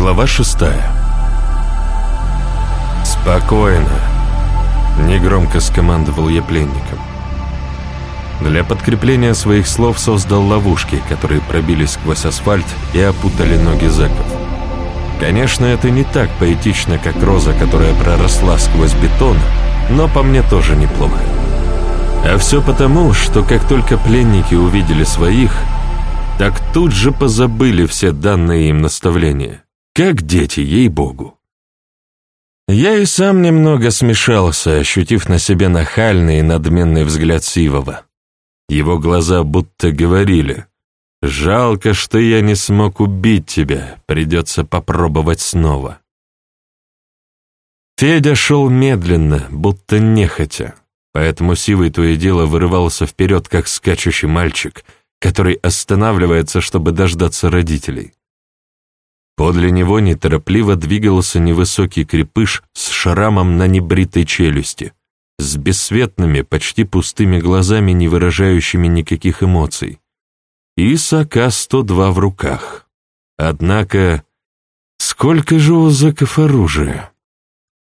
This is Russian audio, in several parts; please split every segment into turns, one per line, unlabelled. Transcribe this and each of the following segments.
Глава шестая «Спокойно», — негромко скомандовал я пленникам. Для подкрепления своих слов создал ловушки, которые пробились сквозь асфальт и опутали ноги зэков. Конечно, это не так поэтично, как роза, которая проросла сквозь бетон, но по мне тоже неплохо. А все потому, что как только пленники увидели своих, так тут же позабыли все данные им наставления. Как дети, ей-богу. Я и сам немного смешался, ощутив на себе нахальный и надменный взгляд Сивова. Его глаза будто говорили, «Жалко, что я не смог убить тебя, придется попробовать снова». Федя шел медленно, будто нехотя, поэтому Сивый то и дело вырывался вперед, как скачущий мальчик, который останавливается, чтобы дождаться родителей. Подле него неторопливо двигался невысокий крепыш с шрамом на небритой челюсти, с бесцветными, почти пустыми глазами, не выражающими никаких эмоций, и с АК-102 в руках. Однако, сколько же у зэков оружия?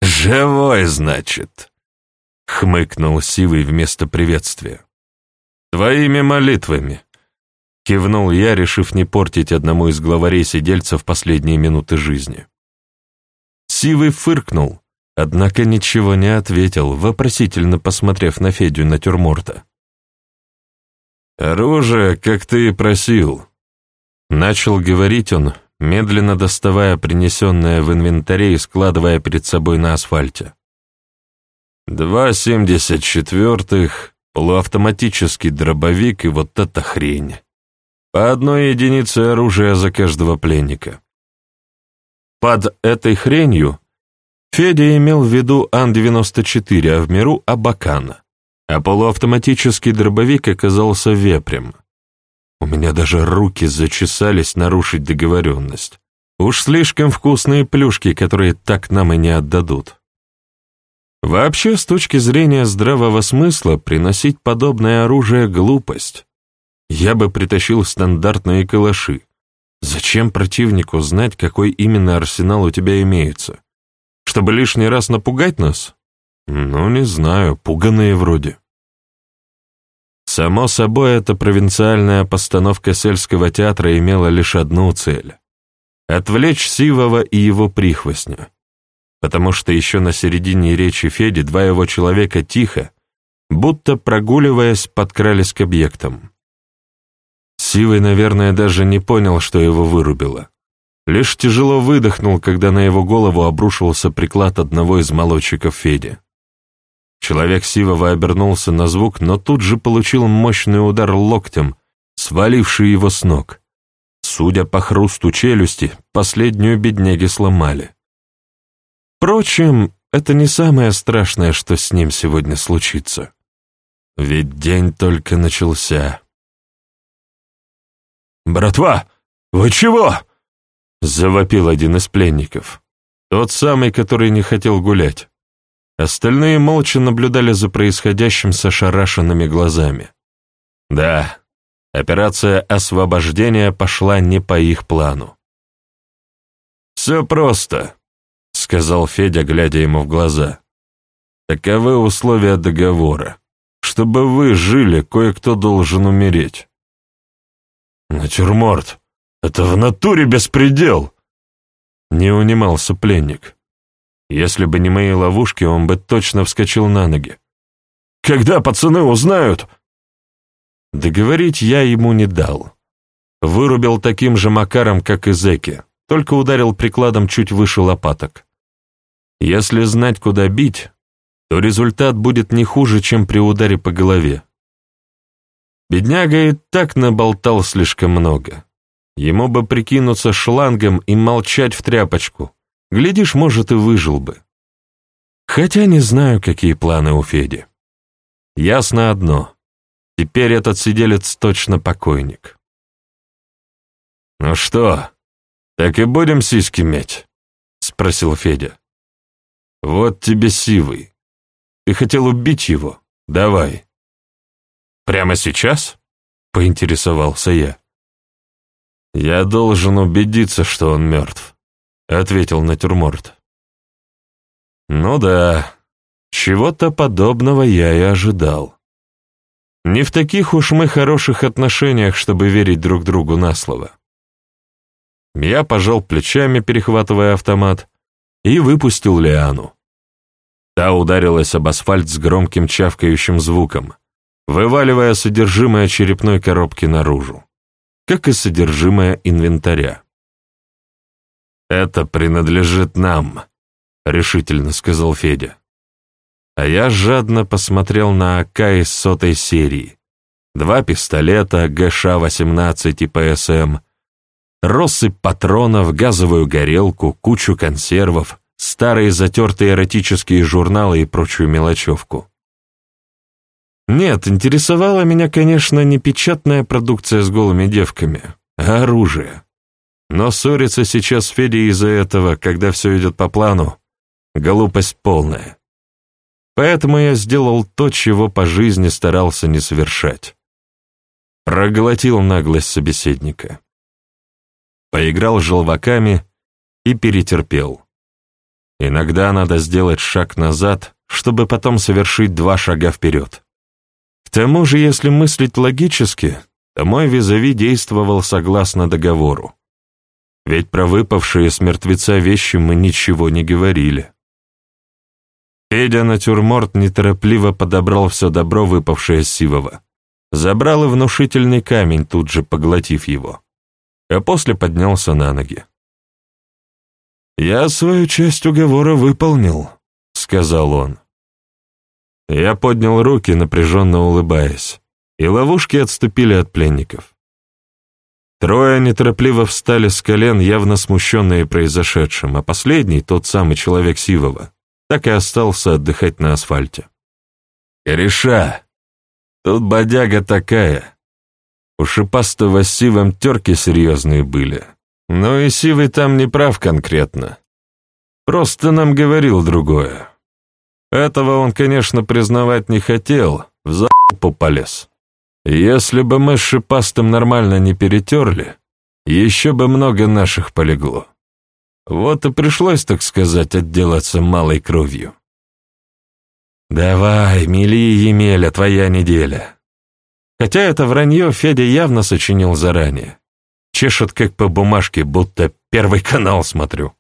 «Живой, значит», — хмыкнул Сивый вместо приветствия. «Твоими молитвами», Кивнул я, решив не портить одному из главарей сидельцев последние минуты жизни. Сивый фыркнул, однако ничего не ответил, вопросительно посмотрев на Федю натюрморта. «Оружие, как ты и просил», — начал говорить он, медленно доставая принесенное в инвентаре и складывая перед собой на асфальте. «Два семьдесят четвертых, полуавтоматический дробовик и вот эта хрень. По одной единице оружия за каждого пленника. Под этой хренью Федя имел в виду Ан-94, а в миру — Абакана, а полуавтоматический дробовик оказался вепрем. У меня даже руки зачесались нарушить договоренность. Уж слишком вкусные плюшки, которые так нам и не отдадут. Вообще, с точки зрения здравого смысла, приносить подобное оружие — глупость. Я бы притащил стандартные калаши. Зачем противнику знать, какой именно арсенал у тебя имеется? Чтобы лишний раз напугать нас? Ну, не знаю, пуганые вроде. Само собой, эта провинциальная постановка сельского театра имела лишь одну цель — отвлечь Сивова и его прихвостня. Потому что еще на середине речи Феди два его человека тихо, будто прогуливаясь, подкрались к объектам. Сивый, наверное, даже не понял, что его вырубило. Лишь тяжело выдохнул, когда на его голову обрушился приклад одного из молодчиков Феди. Человек Сивова обернулся на звук, но тут же получил мощный удар локтем, сваливший его с ног. Судя по хрусту челюсти, последнюю бедняги сломали. Впрочем, это не самое страшное, что с ним сегодня случится. Ведь день только начался. «Братва, вы чего?» — завопил один из пленников. Тот самый, который не хотел гулять. Остальные молча наблюдали за происходящим с ошарашенными глазами. Да, операция освобождения пошла не по их плану. «Все просто», — сказал Федя, глядя ему в глаза. «Таковы условия договора. Чтобы вы жили, кое-кто должен умереть. «Натюрморт! Это в натуре беспредел!» Не унимался пленник. Если бы не мои ловушки, он бы точно вскочил на ноги. «Когда пацаны узнают?» Договорить я ему не дал. Вырубил таким же макаром, как и зэки, только ударил прикладом чуть выше лопаток. Если знать, куда бить, то результат будет не хуже, чем при ударе по голове. Бедняга и так наболтал слишком много. Ему бы прикинуться шлангом и молчать в тряпочку. Глядишь, может, и выжил бы. Хотя не знаю, какие планы у Феди. Ясно одно. Теперь этот сиделец точно покойник. «Ну что, так и будем сиськи мять?» — спросил Федя. «Вот тебе сивый. Ты хотел убить его? Давай, «Прямо сейчас?» — поинтересовался я. «Я должен убедиться, что он мертв. — ответил натюрморт. «Ну да, чего-то подобного я и ожидал. Не в таких уж мы хороших отношениях, чтобы верить друг другу на слово». Я пожал плечами, перехватывая автомат, и выпустил Лиану. Та ударилась об асфальт с громким чавкающим звуком, вываливая содержимое черепной коробки наружу, как и содержимое инвентаря. «Это принадлежит нам», — решительно сказал Федя. А я жадно посмотрел на АК из сотой серии. Два пистолета ГШ-18 и ПСМ, россыпь патронов, газовую горелку, кучу консервов, старые затертые эротические журналы и прочую мелочевку. Нет, интересовала меня, конечно, не печатная продукция с голыми девками, а оружие. Но ссориться сейчас с Федей из-за этого, когда все идет по плану, глупость полная. Поэтому я сделал то, чего по жизни старался не совершать. Проглотил наглость собеседника. Поиграл желваками и перетерпел. Иногда надо сделать шаг назад, чтобы потом совершить два шага вперед. Тому же, если мыслить логически, то мой визави действовал согласно договору. Ведь про выпавшие с мертвеца вещи мы ничего не говорили. Федя натюрморт неторопливо подобрал все добро, выпавшее с Сивова. Забрал и внушительный камень, тут же поглотив его. А после поднялся на ноги. «Я свою часть уговора выполнил», — сказал он. Я поднял руки, напряженно улыбаясь, и ловушки отступили от пленников. Трое неторопливо встали с колен, явно смущенные произошедшим, а последний, тот самый человек Сивова, так и остался отдыхать на асфальте. «Кореша, тут бодяга такая. У шипастого с Сивом терки серьезные были, но и Сивый там не прав конкретно. Просто нам говорил другое. Этого он, конечно, признавать не хотел, в за***пу полез». Если бы мы с Шипастым нормально не перетерли, еще бы много наших полегло. Вот и пришлось, так сказать, отделаться малой кровью. «Давай, мели Емеля, твоя неделя». Хотя это вранье Федя явно сочинил заранее. Чешет как по бумажке, будто первый канал смотрю.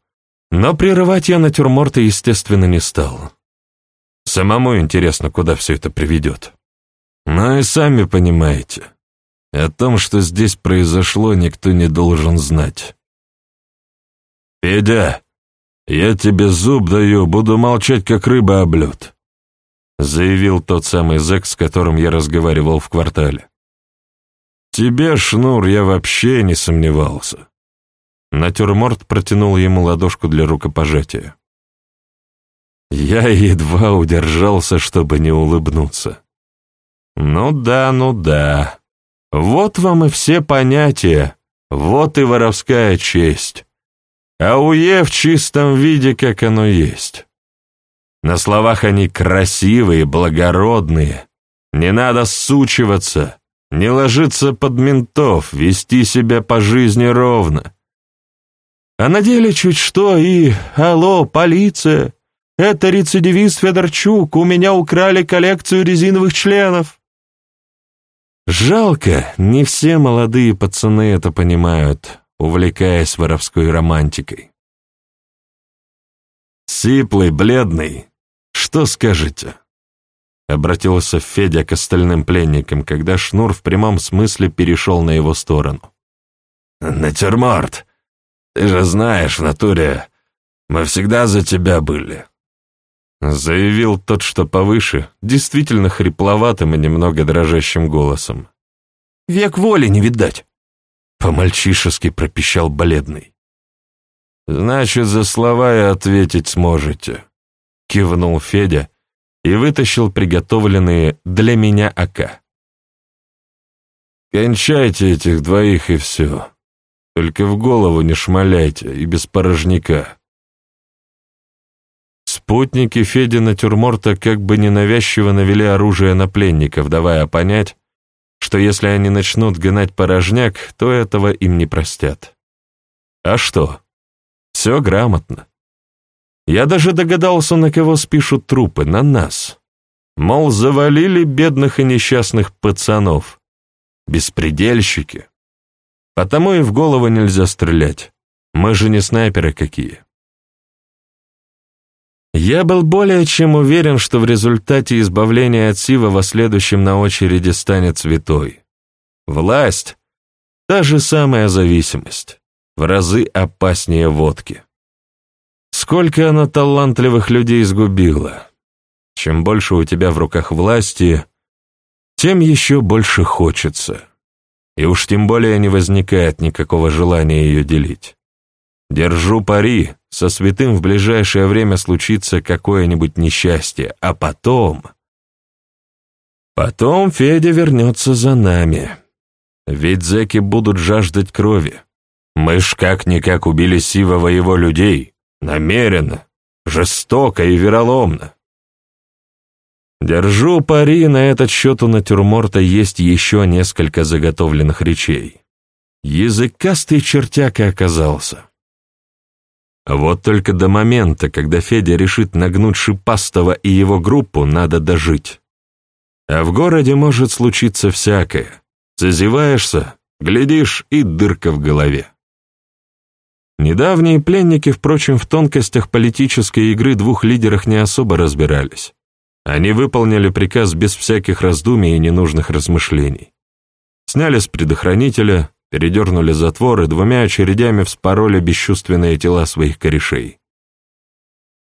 Но прерывать я натюрморта, естественно, не стал. Самому интересно, куда все это приведет. Но и сами понимаете, о том, что здесь произошло, никто не должен знать. «Федя, я тебе зуб даю, буду молчать, как рыба об лед», заявил тот самый зэк, с которым я разговаривал в квартале. «Тебе, Шнур, я вообще не сомневался». Натюрморт протянул ему ладошку для рукопожатия. Я едва удержался, чтобы не улыбнуться. Ну да, ну да. Вот вам и все понятия, вот и воровская честь. АУЕ в чистом виде, как оно есть. На словах они красивые, благородные. Не надо сучиваться, не ложиться под ментов, вести себя по жизни ровно. А на деле чуть что и «Алло, полиция! Это рецидивист Федорчук, у меня украли коллекцию резиновых членов!» Жалко, не все молодые пацаны это понимают, увлекаясь воровской романтикой. «Сиплый, бледный, что скажете?» Обратился Федя к остальным пленникам, когда Шнур в прямом смысле перешел на его сторону. «Натюрморт, ты же знаешь, в натуре, мы всегда за тебя были. Заявил тот, что повыше, действительно хрипловатым и немного дрожащим голосом. «Век воли не видать!» По-мальчишески пропищал бледный. «Значит, за слова и ответить сможете», — кивнул Федя и вытащил приготовленные для меня АК. «Кончайте этих двоих и все. Только в голову не шмаляйте и без порожняка. Спутники Феди натюрморта как бы ненавязчиво навели оружие на пленников, давая понять, что если они начнут гнать порожняк, то этого им не простят. А что? Все грамотно. Я даже догадался, на кого спишут трупы, на нас. Мол, завалили бедных и несчастных пацанов. Беспредельщики. Потому и в голову нельзя стрелять. Мы же не снайперы какие. Я был более чем уверен, что в результате избавления от Сива следующим на очереди станет святой. Власть — та же самая зависимость, в разы опаснее водки. Сколько она талантливых людей изгубила. Чем больше у тебя в руках власти, тем еще больше хочется. И уж тем более не возникает никакого желания ее делить. Держу пари, со святым в ближайшее время случится какое-нибудь несчастье, а потом... Потом Федя вернется за нами. Ведь зэки будут жаждать крови. Мы ж как-никак убили Сивова его людей. Намеренно, жестоко и вероломно. Держу пари, на этот счет у натюрморта есть еще несколько заготовленных речей. Языкастый чертяка оказался. Вот только до момента, когда Федя решит нагнуть Шипастого и его группу, надо дожить. А в городе может случиться всякое. Зазеваешься, глядишь, и дырка в голове. Недавние пленники, впрочем, в тонкостях политической игры двух лидерах не особо разбирались. Они выполнили приказ без всяких раздумий и ненужных размышлений. Сняли с предохранителя, передернули затвор и двумя очередями вспороли бесчувственные тела своих корешей.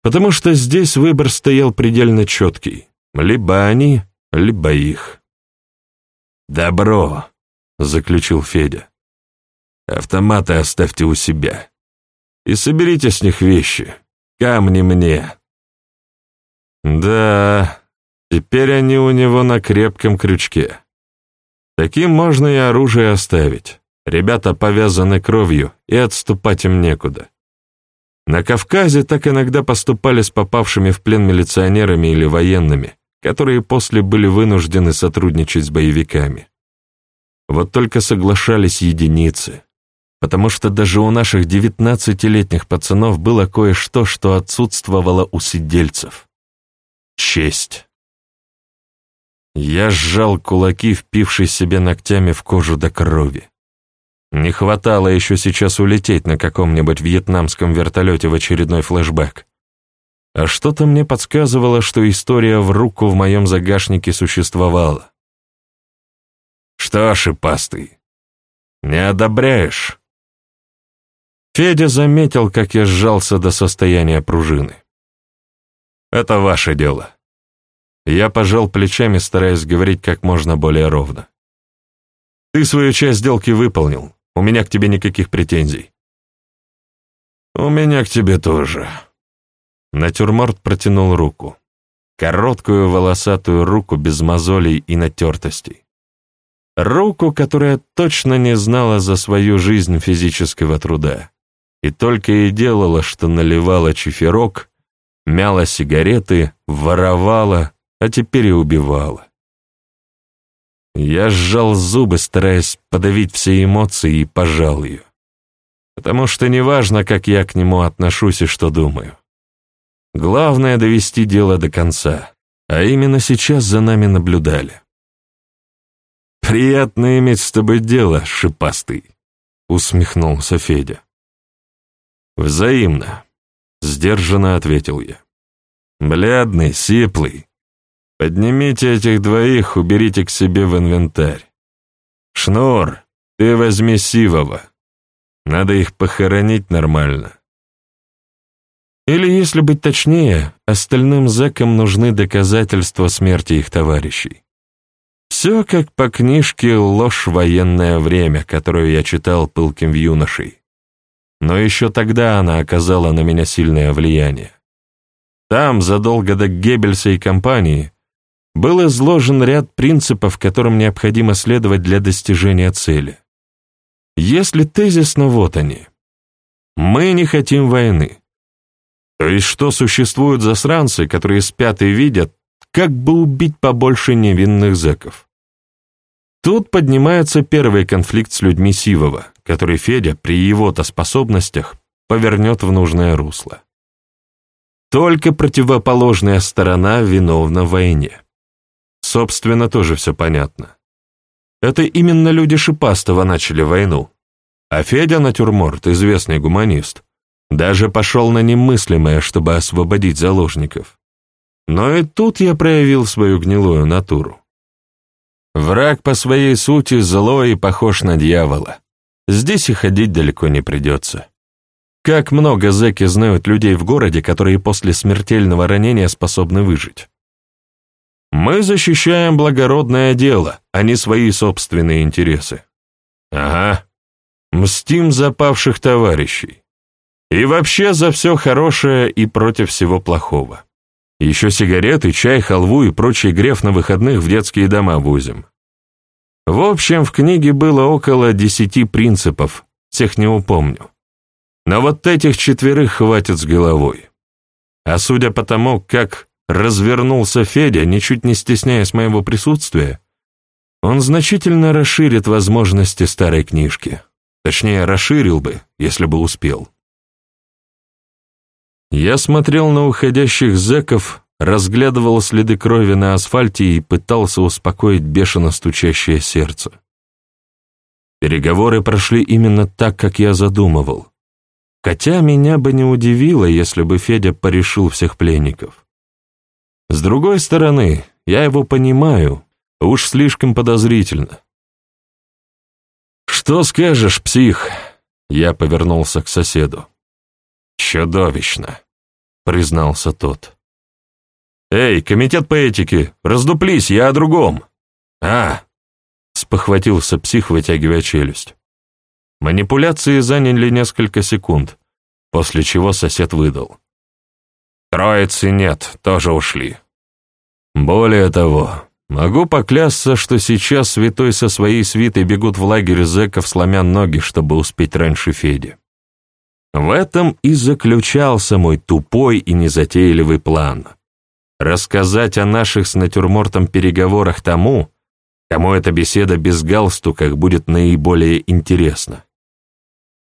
Потому что здесь выбор стоял предельно четкий. Либо они, либо их. «Добро», — заключил Федя. «Автоматы оставьте у себя. И соберите с них вещи. Камни мне». Да, теперь они у него на крепком крючке. Таким можно и оружие оставить. Ребята повязаны кровью, и отступать им некуда. На Кавказе так иногда поступали с попавшими в плен милиционерами или военными, которые после были вынуждены сотрудничать с боевиками. Вот только соглашались единицы, потому что даже у наших девятнадцатилетних пацанов было кое-что, что отсутствовало у сидельцев честь. Я сжал кулаки, впившись себе ногтями в кожу до крови. Не хватало еще сейчас улететь на каком-нибудь вьетнамском вертолете в очередной флешбэк. А что-то мне подсказывало, что история в руку в моем загашнике существовала. Что, шипастый, не одобряешь? Федя заметил, как я сжался до состояния пружины. Это ваше дело. Я пожал плечами, стараясь говорить как можно более ровно. Ты свою часть сделки выполнил. У меня к тебе никаких претензий. У меня к тебе тоже. Натюрморт протянул руку. Короткую волосатую руку без мозолей и натертостей. Руку, которая точно не знала за свою жизнь физического труда. И только и делала, что наливала чиферок, мяла сигареты, воровала, а теперь и убивала. Я сжал зубы, стараясь подавить все эмоции, и пожал ее. Потому что неважно, как я к нему отношусь и что думаю. Главное — довести дело до конца, а именно сейчас за нами наблюдали. «Приятно иметь с тобой дело, шипастый», — усмехнулся Федя. «Взаимно», — сдержанно ответил я. «Бледный, сиплый. Поднимите этих двоих, уберите к себе в инвентарь. Шнур, ты возьми Сивова. Надо их похоронить нормально». Или, если быть точнее, остальным зэкам нужны доказательства смерти их товарищей. Все как по книжке «Ложь военное время», которую я читал пылким юношей но еще тогда она оказала на меня сильное влияние. Там, задолго до Геббельса и компании, был изложен ряд принципов, которым необходимо следовать для достижения цели. Если тезисно вот они. Мы не хотим войны. То есть что существуют засранцы, которые спят и видят, как бы убить побольше невинных зэков. Тут поднимается первый конфликт с людьми Сивова, который Федя при его-то способностях повернет в нужное русло. Только противоположная сторона виновна в войне. Собственно, тоже все понятно. Это именно люди Шипастова начали войну. А Федя Натюрморт, известный гуманист, даже пошел на немыслимое, чтобы освободить заложников. Но и тут я проявил свою гнилую натуру. Враг по своей сути злой и похож на дьявола. Здесь и ходить далеко не придется. Как много зэки знают людей в городе, которые после смертельного ранения способны выжить. Мы защищаем благородное дело, а не свои собственные интересы. Ага, мстим за павших товарищей. И вообще за все хорошее и против всего плохого. Еще сигареты, чай, халву и прочий греф на выходных в детские дома возим. В общем, в книге было около десяти принципов, всех не упомню. Но вот этих четверых хватит с головой. А судя по тому, как развернулся Федя, ничуть не стесняясь моего присутствия, он значительно расширит возможности старой книжки. Точнее, расширил бы, если бы успел. Я смотрел на уходящих зэков, разглядывал следы крови на асфальте и пытался успокоить бешено стучащее сердце. Переговоры прошли именно так, как я задумывал. Хотя меня бы не удивило, если бы Федя порешил всех пленников. С другой стороны, я его понимаю, уж слишком подозрительно. «Что скажешь, псих?» Я повернулся к соседу. «Чудовищно», — признался тот. «Эй, комитет по этике, раздуплись, я о другом!» «А!» — спохватился псих, вытягивая челюсть. Манипуляции заняли несколько секунд, после чего сосед выдал. «Троицы нет, тоже ушли. Более того, могу поклясться, что сейчас святой со своей свитой бегут в лагерь зэков, сломя ноги, чтобы успеть раньше Феди. В этом и заключался мой тупой и незатейливый план. Рассказать о наших с натюрмортом переговорах тому, кому эта беседа без галстука будет наиболее интересна.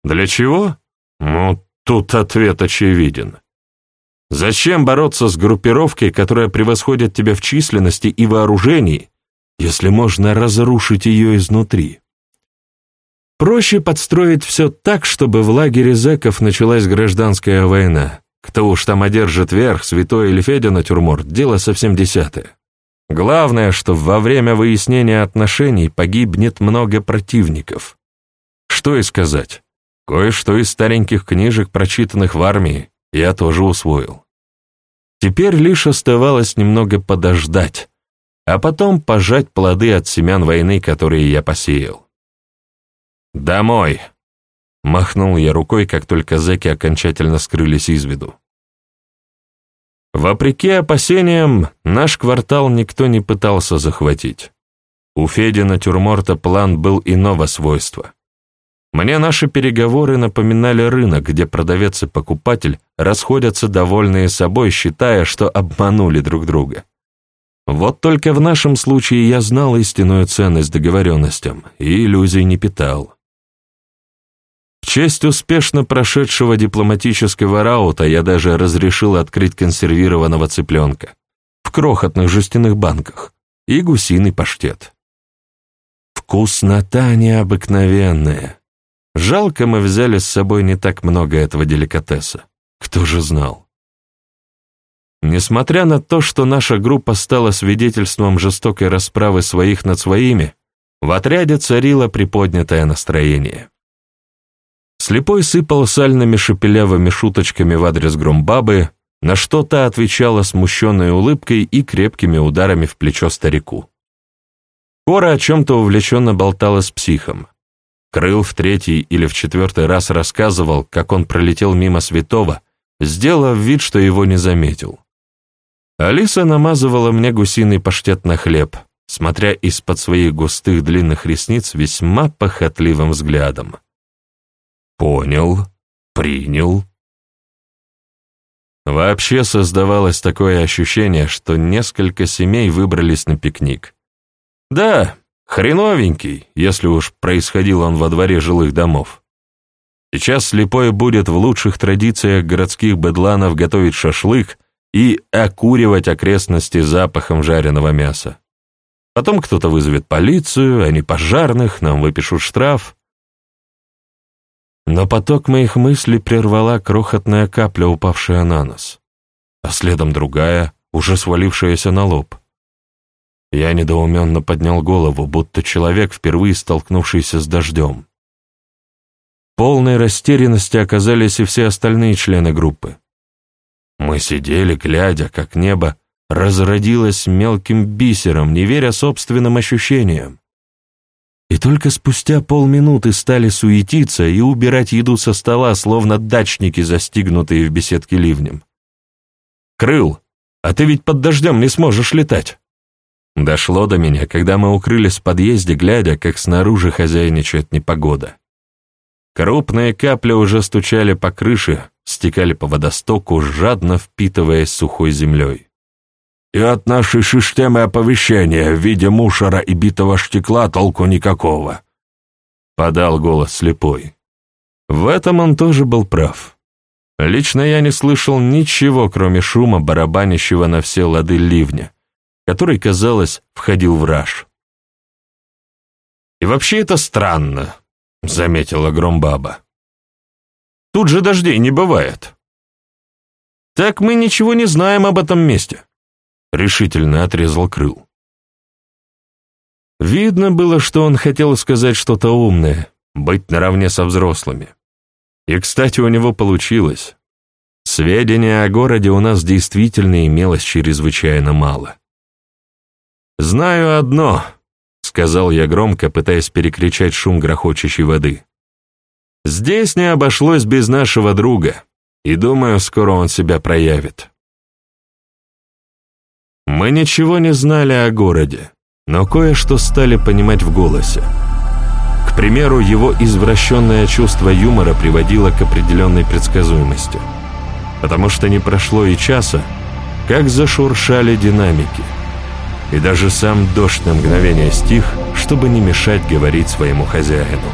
Для чего? Ну, тут ответ очевиден. Зачем бороться с группировкой, которая превосходит тебя в численности и вооружении, если можно разрушить ее изнутри? Проще подстроить все так, чтобы в лагере зэков началась гражданская война. Кто уж там одержит верх, святой или Федя натюрморт, дело совсем десятое. Главное, что во время выяснения отношений погибнет много противников. Что и сказать. Кое-что из стареньких книжек, прочитанных в армии, я тоже усвоил. Теперь лишь оставалось немного подождать, а потом пожать плоды от семян войны, которые я посеял. «Домой!» — махнул я рукой, как только зэки окончательно скрылись из виду. Вопреки опасениям, наш квартал никто не пытался захватить. У Феди натюрморта план был иного свойства. Мне наши переговоры напоминали рынок, где продавец и покупатель расходятся довольные собой, считая, что обманули друг друга. Вот только в нашем случае я знал истинную ценность договоренностям и иллюзий не питал. В честь успешно прошедшего дипломатического раута я даже разрешил открыть консервированного цыпленка в крохотных жестяных банках и гусиный паштет. Вкуснота необыкновенная. Жалко, мы взяли с собой не так много этого деликатеса. Кто же знал? Несмотря на то, что наша группа стала свидетельством жестокой расправы своих над своими, в отряде царило приподнятое настроение. Слепой сыпал сальными шепелявыми шуточками в адрес Громбабы, на что та отвечала смущенной улыбкой и крепкими ударами в плечо старику. Кора о чем-то увлеченно болтала с психом. Крыл в третий или в четвертый раз рассказывал, как он пролетел мимо святого, сделав вид, что его не заметил. Алиса намазывала мне гусиный паштет на хлеб, смотря из-под своих густых длинных ресниц весьма похотливым взглядом. Понял, принял. Вообще создавалось такое ощущение, что несколько семей выбрались на пикник. Да, хреновенький, если уж происходил он во дворе жилых домов. Сейчас слепой будет в лучших традициях городских бедланов готовить шашлык и окуривать окрестности запахом жареного мяса. Потом кто-то вызовет полицию, они пожарных, нам выпишут штраф. Но поток моих мыслей прервала крохотная капля, упавшая на нос, а следом другая, уже свалившаяся на лоб. Я недоуменно поднял голову, будто человек, впервые столкнувшийся с дождем. полной растерянности оказались и все остальные члены группы. Мы сидели, глядя, как небо разродилось мелким бисером, не веря собственным ощущениям. И только спустя полминуты стали суетиться и убирать еду со стола, словно дачники, застигнутые в беседке ливнем. «Крыл, а ты ведь под дождем не сможешь летать!» Дошло до меня, когда мы укрылись в подъезде, глядя, как снаружи хозяйничает непогода. Крупные капли уже стучали по крыше, стекали по водостоку, жадно впитываясь сухой землей. «И от нашей системы оповещения в виде мушера и битого штекла толку никакого», — подал голос слепой. В этом он тоже был прав. Лично я не слышал ничего, кроме шума, барабанящего на все лады ливня, который, казалось, входил в раж. «И вообще это странно», — заметила Громбаба. «Тут же дождей не бывает». «Так мы ничего не знаем об этом месте», — решительно отрезал Крыл. Видно было, что он хотел сказать что-то умное, быть наравне со взрослыми. И, кстати, у него получилось. Сведения о городе у нас действительно имелось чрезвычайно мало. «Знаю одно», — сказал я громко, пытаясь перекричать шум грохочущей воды. «Здесь не обошлось без нашего друга, и думаю, скоро он себя проявит». Мы ничего не знали о городе, но кое-что стали понимать в голосе. К примеру, его извращенное чувство юмора приводило к определенной предсказуемости, потому что не прошло и часа, как зашуршали динамики — и даже сам дождь на мгновение стих, чтобы не мешать говорить своему хозяину.